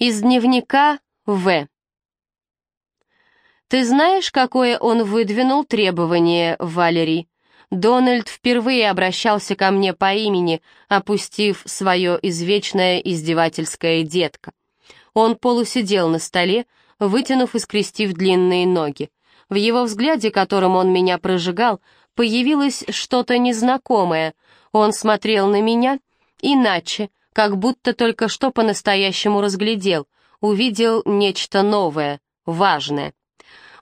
Из дневника В. Ты знаешь, какое он выдвинул требование, Валерий? Дональд впервые обращался ко мне по имени, опустив свое извечное издевательское детка. Он полусидел на столе, вытянув и скрестив длинные ноги. В его взгляде, которым он меня прожигал, появилось что-то незнакомое. Он смотрел на меня иначе, как будто только что по-настоящему разглядел, увидел нечто новое, важное.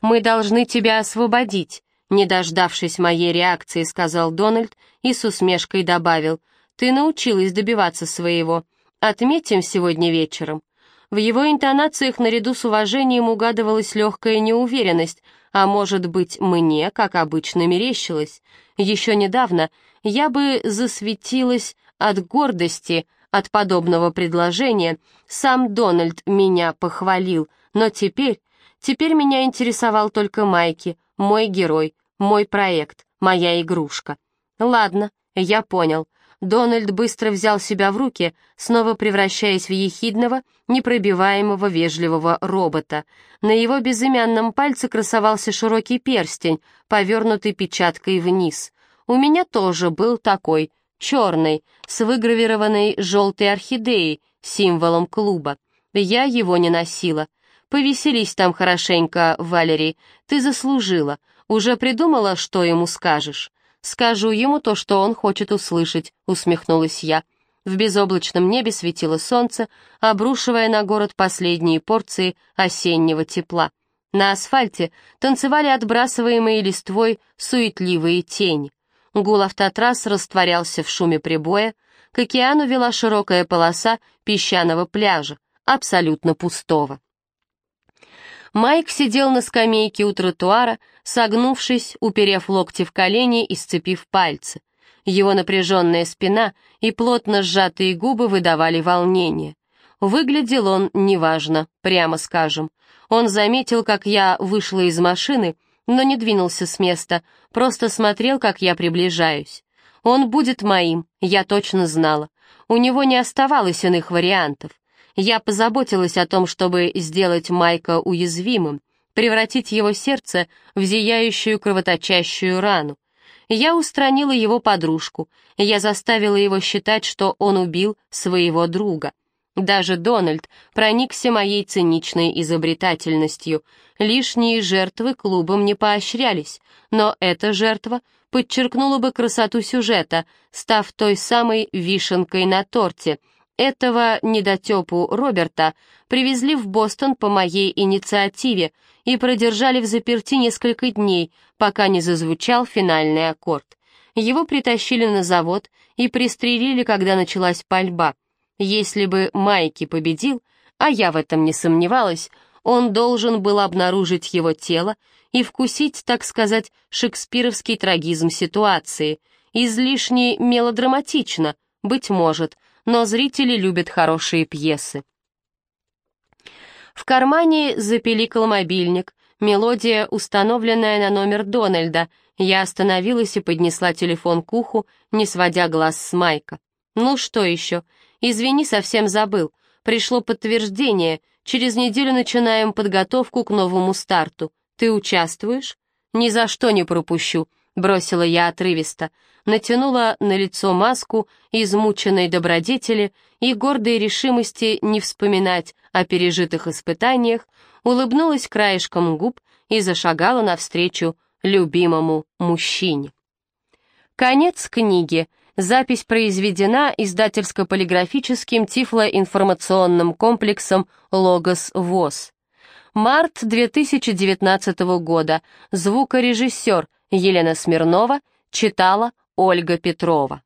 «Мы должны тебя освободить», не дождавшись моей реакции, сказал Дональд и с усмешкой добавил, «Ты научилась добиваться своего. Отметим сегодня вечером». В его интонациях наряду с уважением угадывалась легкая неуверенность, а может быть, мне, как обычно, мерещилось. Еще недавно я бы засветилась от гордости, от подобного предложения. Сам Дональд меня похвалил, но теперь... Теперь меня интересовал только Майки, мой герой, мой проект, моя игрушка. Ладно, я понял. Дональд быстро взял себя в руки, снова превращаясь в ехидного, непробиваемого вежливого робота. На его безымянном пальце красовался широкий перстень, повернутый печаткой вниз. У меня тоже был такой, черный, с выгравированной желтой орхидеей, символом клуба. Я его не носила. Повеселись там хорошенько, Валерий, ты заслужила. Уже придумала, что ему скажешь? «Скажу ему то, что он хочет услышать», — усмехнулась я. В безоблачном небе светило солнце, обрушивая на город последние порции осеннего тепла. На асфальте танцевали отбрасываемые листвой суетливые тени. Гул автотрасс растворялся в шуме прибоя, к океану вела широкая полоса песчаного пляжа, абсолютно пустого. Майк сидел на скамейке у тротуара, согнувшись, уперев локти в колени и сцепив пальцы. Его напряженная спина и плотно сжатые губы выдавали волнение. Выглядел он неважно, прямо скажем. Он заметил, как я вышла из машины, но не двинулся с места, просто смотрел, как я приближаюсь. Он будет моим, я точно знала. У него не оставалось иных вариантов. Я позаботилась о том, чтобы сделать Майка уязвимым, превратить его сердце в зияющую кровоточащую рану. Я устранила его подружку, я заставила его считать, что он убил своего друга. Даже Дональд проникся моей циничной изобретательностью. Лишние жертвы клубом не поощрялись, но эта жертва подчеркнула бы красоту сюжета, став той самой вишенкой на торте — этого недотепу Роберта привезли в Бостон по моей инициативе и продержали в заперти несколько дней, пока не зазвучал финальный аккорд. Его притащили на завод и пристрелили, когда началась пальба. Если бы Майки победил, а я в этом не сомневалась, он должен был обнаружить его тело и вкусить, так сказать, шекспировский трагизм ситуации. Излишне мелодраматично, быть может, но зрители любят хорошие пьесы. В кармане запеликал мобильник, мелодия, установленная на номер Дональда. Я остановилась и поднесла телефон к уху, не сводя глаз с Майка. «Ну что еще? Извини, совсем забыл. Пришло подтверждение. Через неделю начинаем подготовку к новому старту. Ты участвуешь?» «Ни за что не пропущу», — бросила я отрывисто натянула на лицо маску измученной добродетели и гордой решимости не вспоминать о пережитых испытаниях, улыбнулась краешком губ и зашагала навстречу любимому мужчине. Конец книги. Запись произведена издательско-полиграфическим тифлоинформационным комплексом «Логос ВОЗ». Март 2019 года. Звукорежиссер Елена Смирнова читала Ольга Петрова